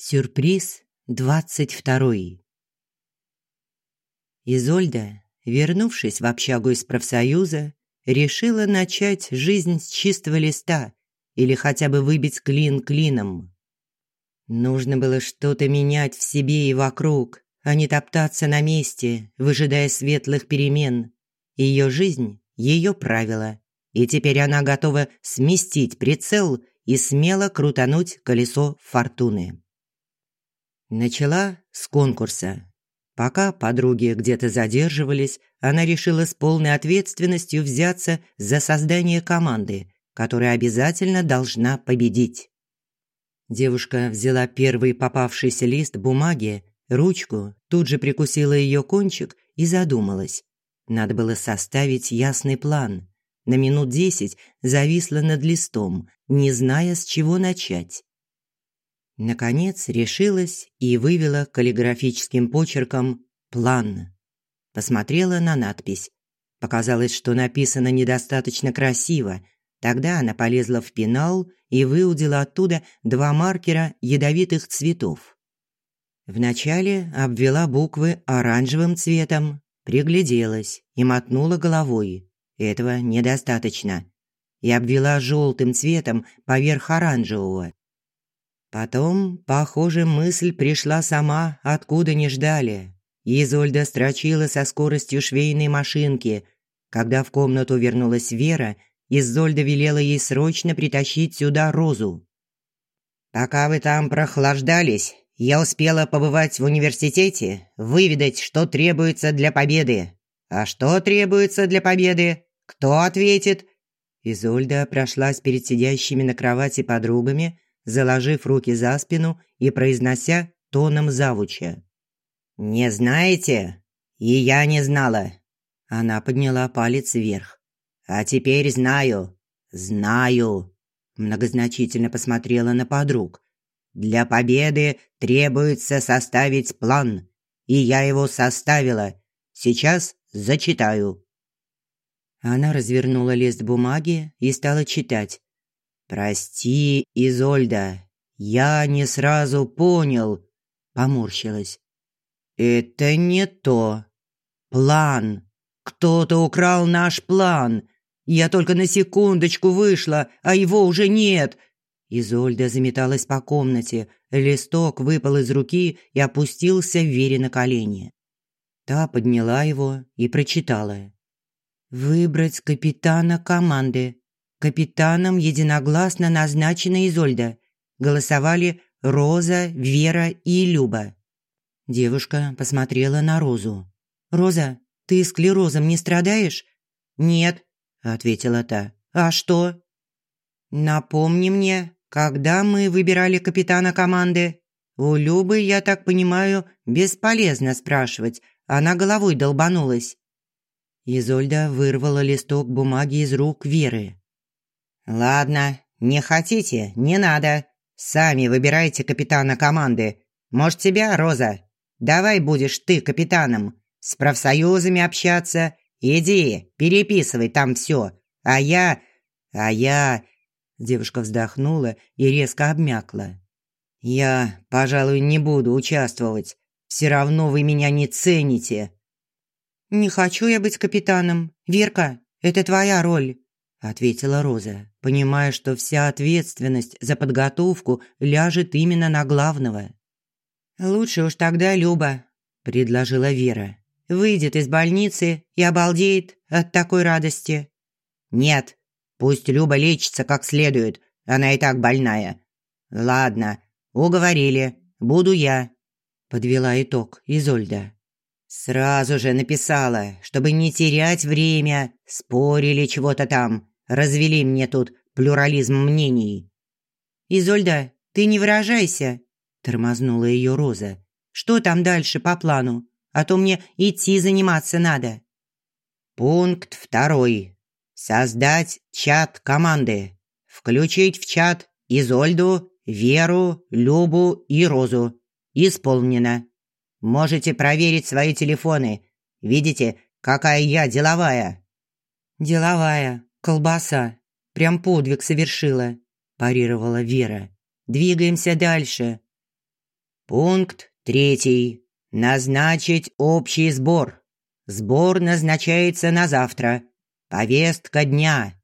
Сюрприз двадцать второй. Изольда, вернувшись в общагу из профсоюза, решила начать жизнь с чистого листа или хотя бы выбить клин клином. Нужно было что-то менять в себе и вокруг, а не топтаться на месте, выжидая светлых перемен. Ее жизнь – ее правила, и теперь она готова сместить прицел и смело крутануть колесо фортуны. Начала с конкурса. Пока подруги где-то задерживались, она решила с полной ответственностью взяться за создание команды, которая обязательно должна победить. Девушка взяла первый попавшийся лист бумаги, ручку, тут же прикусила ее кончик и задумалась. Надо было составить ясный план. На минут десять зависла над листом, не зная, с чего начать. Наконец решилась и вывела каллиграфическим почерком «План». Посмотрела на надпись. Показалось, что написано недостаточно красиво. Тогда она полезла в пенал и выудила оттуда два маркера ядовитых цветов. Вначале обвела буквы оранжевым цветом, пригляделась и мотнула головой. Этого недостаточно. И обвела желтым цветом поверх оранжевого. Потом, похоже, мысль пришла сама, откуда не ждали. Изольда строчила со скоростью швейной машинки. Когда в комнату вернулась Вера, Изольда велела ей срочно притащить сюда розу. «Пока вы там прохлаждались, я успела побывать в университете, выведать, что требуется для победы. А что требуется для победы? Кто ответит?» Изольда прошлась перед сидящими на кровати подругами, заложив руки за спину и произнося тоном завуча. «Не знаете? И я не знала». Она подняла палец вверх. «А теперь знаю. Знаю». Многозначительно посмотрела на подруг. «Для победы требуется составить план. И я его составила. Сейчас зачитаю». Она развернула лист бумаги и стала читать. «Прости, Изольда, я не сразу понял», – поморщилась. «Это не то. План. Кто-то украл наш план. Я только на секундочку вышла, а его уже нет». Изольда заметалась по комнате. Листок выпал из руки и опустился Вере на колени. Та подняла его и прочитала. «Выбрать капитана команды. Капитаном единогласно назначена Изольда. Голосовали Роза, Вера и Люба. Девушка посмотрела на Розу. «Роза, ты склерозом не страдаешь?» «Нет», – ответила та. «А что?» «Напомни мне, когда мы выбирали капитана команды?» «У Любы, я так понимаю, бесполезно спрашивать. Она головой долбанулась». Изольда вырвала листок бумаги из рук Веры. «Ладно, не хотите, не надо. Сами выбирайте капитана команды. Может, тебя, Роза? Давай будешь ты капитаном. С профсоюзами общаться. Иди, переписывай там все. А я... А я...» Девушка вздохнула и резко обмякла. «Я, пожалуй, не буду участвовать. Все равно вы меня не цените». «Не хочу я быть капитаном. Верка, это твоя роль ответила Роза, понимая, что вся ответственность за подготовку ляжет именно на главного. Лучше уж тогда Люба, предложила Вера. Выйдет из больницы и обалдеет от такой радости. Нет, пусть Люба лечится как следует, она и так больная. Ладно, уговорили, буду я, подвела итог Изольда. Сразу же написала, чтобы не терять время, спорили чего-то там, развели мне тут плюрализм мнений. «Изольда, ты не выражайся», – тормознула ее Роза. «Что там дальше по плану? А то мне идти заниматься надо». Пункт второй. Создать чат команды. Включить в чат Изольду, Веру, Любу и Розу. Исполнено. Можете проверить свои телефоны. Видите, какая я деловая». «Деловая, колбаса. Прям подвиг совершила», – парировала Вера. «Двигаемся дальше». Пункт третий. Назначить общий сбор. Сбор назначается на завтра. Повестка дня.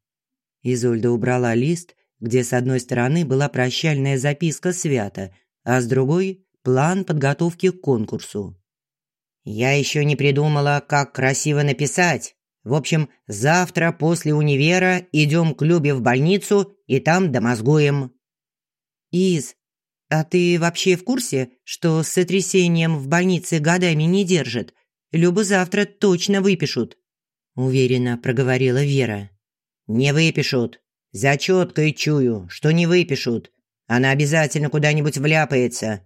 Изольда убрала лист, где с одной стороны была прощальная записка Свята, а с другой – план подготовки к конкурсу. «Я еще не придумала, как красиво написать. В общем, завтра после универа идем к Любе в больницу и там домозгуем». «Из, а ты вообще в курсе, что с сотрясением в больнице годами не держат? Любу завтра точно выпишут», – уверенно проговорила Вера. «Не выпишут. За четкой чую, что не выпишут. Она обязательно куда-нибудь вляпается.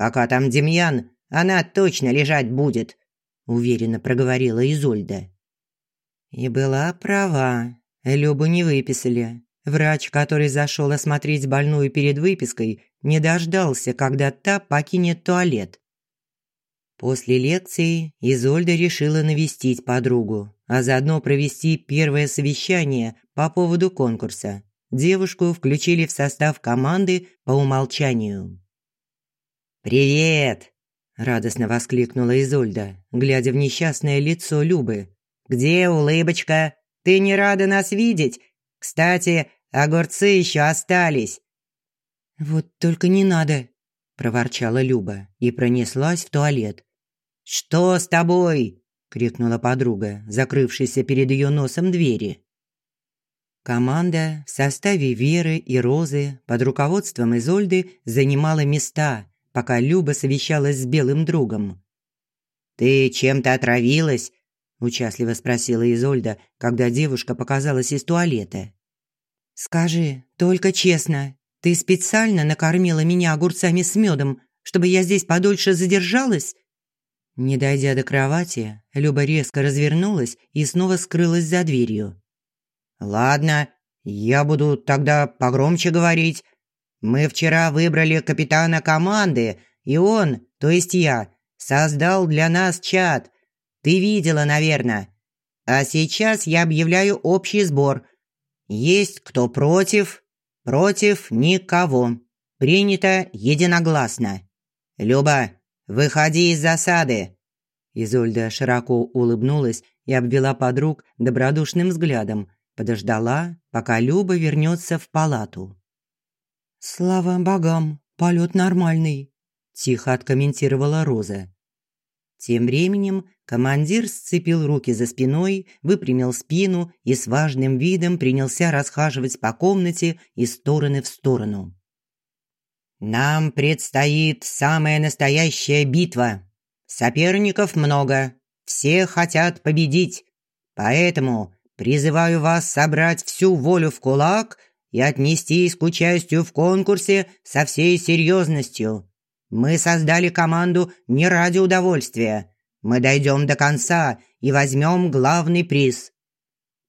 Пока там Демьян, она точно лежать будет», – уверенно проговорила Изольда. И была права. Любу не выписали. Врач, который зашел осмотреть больную перед выпиской, не дождался, когда та покинет туалет. После лекции Изольда решила навестить подругу, а заодно провести первое совещание по поводу конкурса. Девушку включили в состав команды по умолчанию. «Привет!» – радостно воскликнула Изольда, глядя в несчастное лицо Любы. «Где улыбочка? Ты не рада нас видеть? Кстати, огурцы еще остались». «Вот только не надо», – проворчала Люба и пронеслась в туалет. «Что с тобой?» – крикнула подруга, закрывшаяся перед ее носом двери. Команда в составе Веры и Розы под руководством Изольды занимала места, пока Люба совещалась с белым другом. «Ты чем-то отравилась?» – участливо спросила Изольда, когда девушка показалась из туалета. «Скажи, только честно, ты специально накормила меня огурцами с медом, чтобы я здесь подольше задержалась?» Не дойдя до кровати, Люба резко развернулась и снова скрылась за дверью. «Ладно, я буду тогда погромче говорить. Мы вчера выбрали капитана команды, и он, то есть я, создал для нас чат. Ты видела, наверное. А сейчас я объявляю общий сбор. Есть кто против? Против никого. Принято единогласно. Люба, «Выходи из засады!» Изольда широко улыбнулась и обвела подруг добродушным взглядом, подождала, пока Люба вернется в палату. «Слава богам, полет нормальный», – тихо откомментировала Роза. Тем временем командир сцепил руки за спиной, выпрямил спину и с важным видом принялся расхаживать по комнате из стороны в сторону. Нам предстоит самая настоящая битва. Соперников много, все хотят победить. Поэтому призываю вас собрать всю волю в кулак и отнестись к участию в конкурсе со всей серьезностью. Мы создали команду не ради удовольствия. Мы дойдем до конца и возьмем главный приз».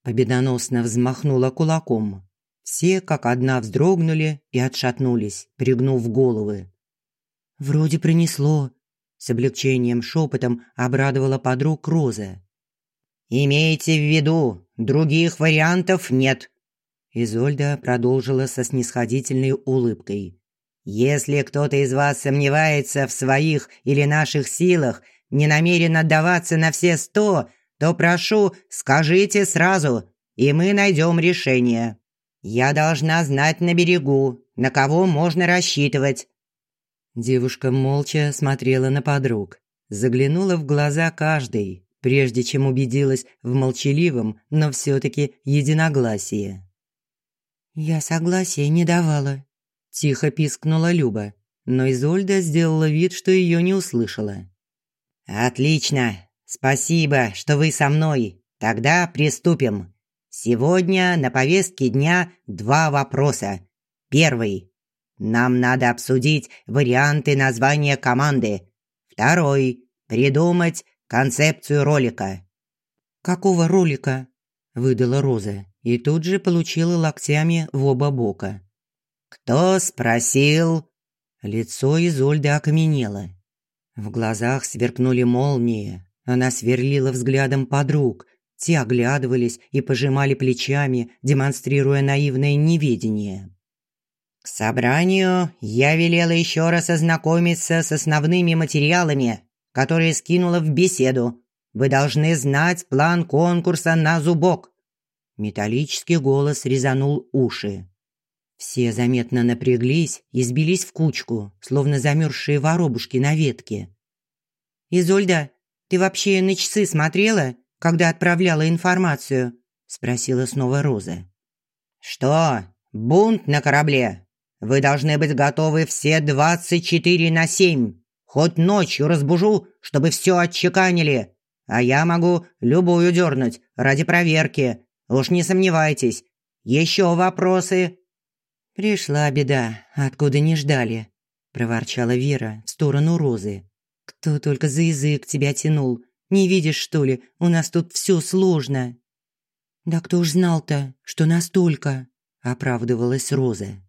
Победоносно взмахнула кулаком. Все как одна вздрогнули и отшатнулись, пригнув головы. «Вроде принесло», – с облегчением шепотом обрадовала подруг Роза. «Имейте в виду, других вариантов нет», – Изольда продолжила со снисходительной улыбкой. «Если кто-то из вас сомневается в своих или наших силах, не намерен отдаваться на все сто, то прошу, скажите сразу, и мы найдем решение». «Я должна знать на берегу, на кого можно рассчитывать». Девушка молча смотрела на подруг, заглянула в глаза каждой, прежде чем убедилась в молчаливом, но все-таки единогласии. «Я согласия не давала», – тихо пискнула Люба, но Изольда сделала вид, что ее не услышала. «Отлично! Спасибо, что вы со мной. Тогда приступим. Сегодня на повестке дня два вопроса. Первый. Нам надо обсудить варианты названия команды. Второй. Придумать концепцию ролика. «Какого ролика?» – выдала Роза и тут же получила локтями в оба бока. «Кто спросил?» Лицо Изольды окаменело. В глазах сверкнули молнии. Она сверлила взглядом подруг, те оглядывались и пожимали плечами, демонстрируя наивное неведение. К собранию я велела еще раз ознакомиться с основными материалами, которые скинула в беседу. Вы должны знать план конкурса на зубок. Металлический голос резанул уши. Все заметно напряглись и сбились в кучку, словно замерзшие воробушки на ветке. «Изольда, ты вообще на часы смотрела, когда отправляла информацию?» – спросила снова Роза. «Что? Бунт на корабле? Вы должны быть готовы все двадцать четыре на семь. Хоть ночью разбужу, чтобы все отчеканили. А я могу любую дернуть ради проверки. Уж не сомневайтесь. Еще вопросы?» «Пришла беда, откуда не ждали», – проворчала Вера в сторону Розы. «Кто только за язык тебя тянул. Не видишь, что ли, у нас тут все сложно». «Да кто ж знал-то, что настолько?» – оправдывалась Роза.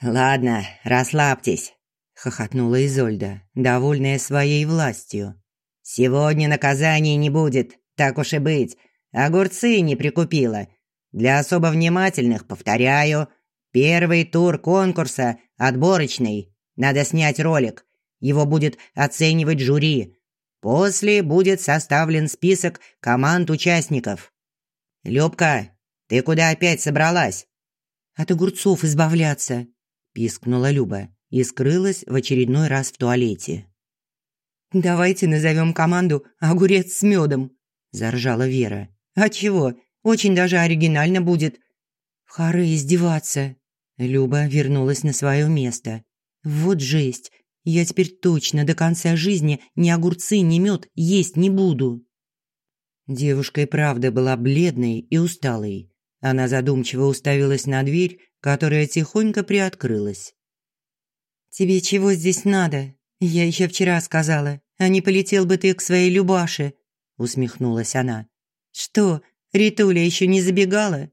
«Ладно, расслабьтесь», – хохотнула Изольда, довольная своей властью. «Сегодня наказаний не будет, так уж и быть. Огурцы не прикупила. Для особо внимательных, повторяю, первый тур конкурса отборочный. Надо снять ролик. Его будет оценивать жюри. После будет составлен список команд участников. Любка, ты куда опять собралась? От огурцов избавляться, пискнула Люба и скрылась в очередной раз в туалете. «Давайте назовем команду «Огурец с медом», – заржала Вера. «А чего? Очень даже оригинально будет». «В хоры издеваться». Люба вернулась на свое место. «Вот жесть. Я теперь точно до конца жизни ни огурцы, ни мед есть не буду». Девушка и правда была бледной и усталой. Она задумчиво уставилась на дверь, которая тихонько приоткрылась. «Тебе чего здесь надо? Я еще вчера сказала, а не полетел бы ты к своей Любаше», усмехнулась она. «Что, Ритуля еще не забегала?»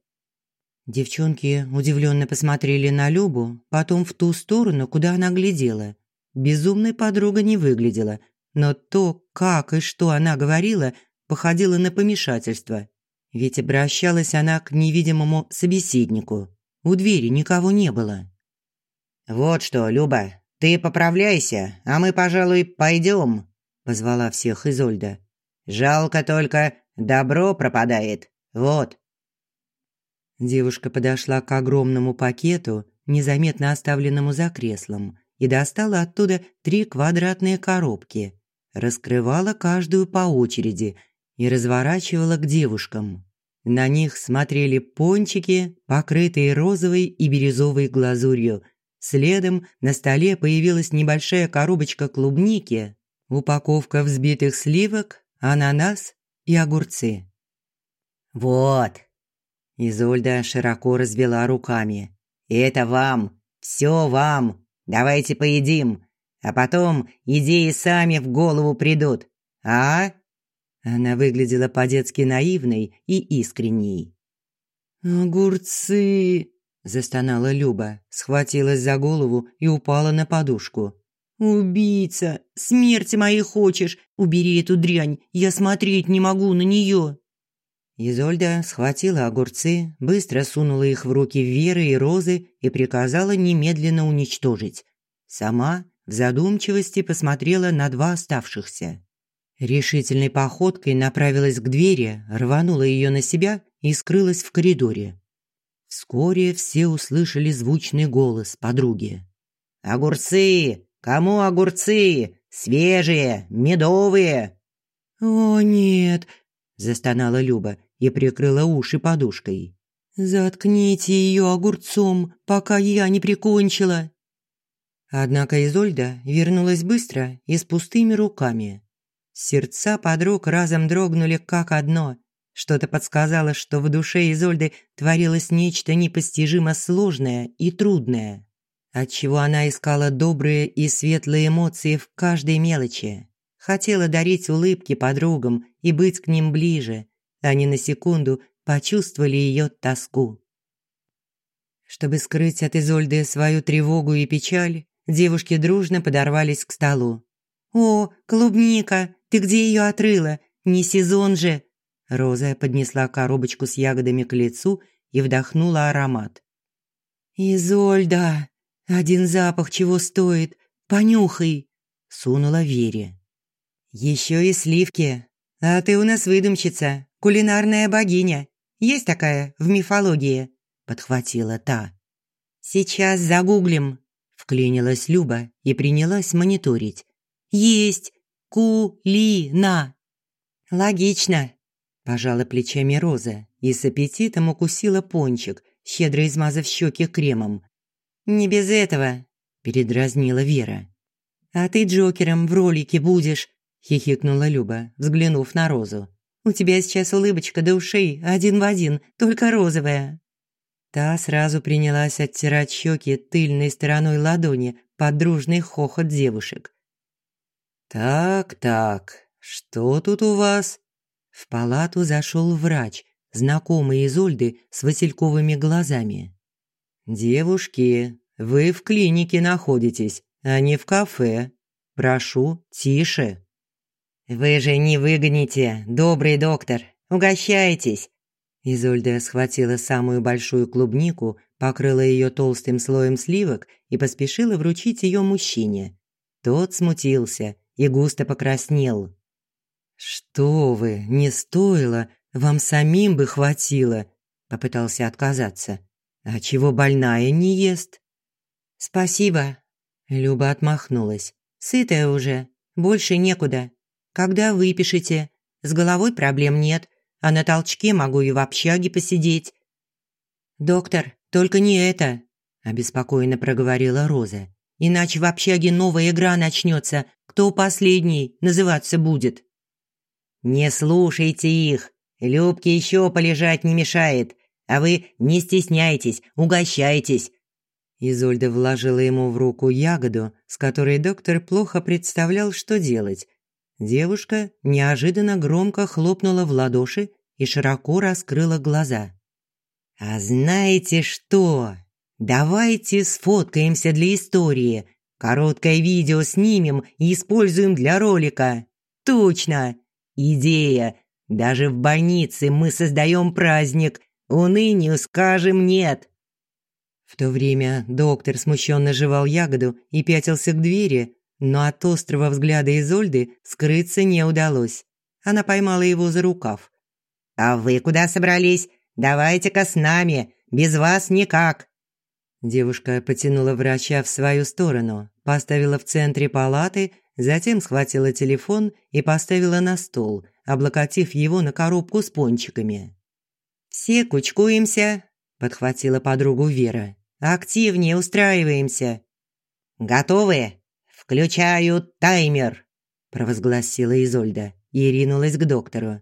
Девчонки удивленно посмотрели на Любу, потом в ту сторону, куда она глядела. Безумной подруга не выглядела, но то, как и что она говорила, походило на помешательство. Ведь обращалась она к невидимому собеседнику. У двери никого не было. «Вот что, Люба, ты поправляйся, а мы, пожалуй, пойдем», – позвала всех Изольда. «Жалко только, добро пропадает. Вот». Девушка подошла к огромному пакету, незаметно оставленному за креслом, и достала оттуда три квадратные коробки. Раскрывала каждую по очереди и разворачивала к девушкам. На них смотрели пончики, покрытые розовой и бирюзовой глазурью. Следом на столе появилась небольшая коробочка клубники, упаковка взбитых сливок, ананас и огурцы. «Вот!» Изольда широко развела руками. «Это вам! Все вам! Давайте поедим! А потом идеи сами в голову придут! А?» Она выглядела по-детски наивной и искренней. «Огурцы!» – застонала Люба, схватилась за голову и упала на подушку. «Убийца! Смерти моей хочешь! Убери эту дрянь! Я смотреть не могу на нее!» Изольда схватила огурцы, быстро сунула их в руки Веры и Розы и приказала немедленно уничтожить. Сама в задумчивости посмотрела на два оставшихся. Решительной походкой направилась к двери, рванула ее на себя и скрылась в коридоре. Вскоре все услышали звучный голос подруги. «Огурцы! Кому огурцы? Свежие, медовые!» «О, нет!» – застонала Люба и прикрыла уши подушкой. «Заткните ее огурцом, пока я не прикончила!» Однако Изольда вернулась быстро и с пустыми руками. Сердца подруг разом дрогнули как одно. Что-то подсказало, что в душе Изольды творилось нечто непостижимо сложное и трудное, отчего она искала добрые и светлые эмоции в каждой мелочи. Хотела дарить улыбки подругам и быть к ним ближе. Они на секунду почувствовали ее тоску. Чтобы скрыть от Изольды свою тревогу и печаль, девушки дружно подорвались к столу. «О, клубника! Ты где ее отрыла? Не сезон же!» Роза поднесла коробочку с ягодами к лицу и вдохнула аромат. «Изольда, один запах чего стоит, понюхай!» – сунула Вере. «Еще и сливки. А ты у нас выдумщица, кулинарная богиня. Есть такая в мифологии?» – подхватила та. «Сейчас загуглим», – вклинилась Люба и принялась мониторить. «Есть! Ку-ли-на!» «Логично!» – пожала плечами Роза и с аппетитом укусила пончик, щедро измазав щеки кремом. «Не без этого», – передразнила Вера. «А ты Джокером в ролике будешь», – хихикнула Люба, взглянув на Розу. «У тебя сейчас улыбочка до ушей, один в один, только розовая». Та сразу принялась оттирать щеки тыльной стороной ладони под дружный хохот девушек. «Так-так, что тут у вас?» В палату зашел врач, знакомый Изольды с васильковыми глазами. «Девушки, вы в клинике находитесь, а не в кафе. Прошу, тише». «Вы же не выгоните, добрый доктор. Угощайтесь». Изольда схватила самую большую клубнику, покрыла ее толстым слоем сливок и поспешила вручить ее мужчине. Тот смутился и густо покраснел. «Что вы, не стоило, вам самим бы хватило», – попытался отказаться. «А чего больная не ест?» «Спасибо», – Люба отмахнулась. «Сытая уже, больше некуда. Когда выпишете? С головой проблем нет, а на толчке могу и в общаге посидеть». «Доктор, только не это», – обеспокоенно проговорила Роза. «Иначе в общаге новая игра начнется. Кто последний называться будет?» «Не слушайте их. Любке еще полежать не мешает. А вы не стесняйтесь, угощайтесь». Изольда вложила ему в руку ягоду, с которой доктор плохо представлял, что делать. Девушка неожиданно громко хлопнула в ладоши и широко раскрыла глаза. «А знаете что? Давайте сфоткаемся для истории. Короткое видео снимем и используем для ролика. Точно! Идея! Даже в больнице мы создаем праздник. Унынию скажем нет!» В то время доктор смущенно жевал ягоду и пятился к двери, но от острого взгляда Изольды скрыться не удалось. Она поймала его за рукав. «А вы куда собрались? Давайте-ка с нами, без вас никак!» Девушка потянула врача в свою сторону, поставила в центре палаты, затем схватила телефон и поставила на стол, облокотив его на коробку с пончиками. «Все кучкуемся», – подхватила подругу Вера. «Активнее устраиваемся». «Готовы? Включаю таймер», – провозгласила Изольда и ринулась к доктору.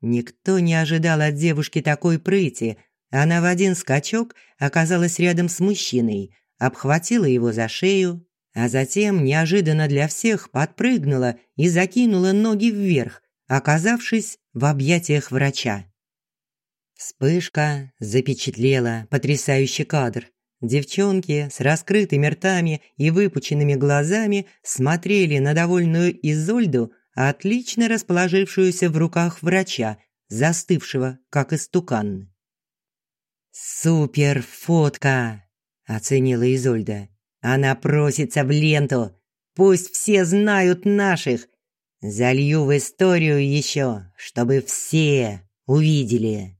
Никто не ожидал от девушки такой прыти. Она в один скачок оказалась рядом с мужчиной, обхватила его за шею, а затем неожиданно для всех подпрыгнула и закинула ноги вверх, оказавшись в объятиях врача. Вспышка запечатлела потрясающий кадр. Девчонки с раскрытыми ртами и выпученными глазами смотрели на довольную Изольду, отлично расположившуюся в руках врача, застывшего, как истукан. «Супер фотка!» – оценила Изольда. «Она просится в ленту. Пусть все знают наших. Залью в историю еще, чтобы все увидели».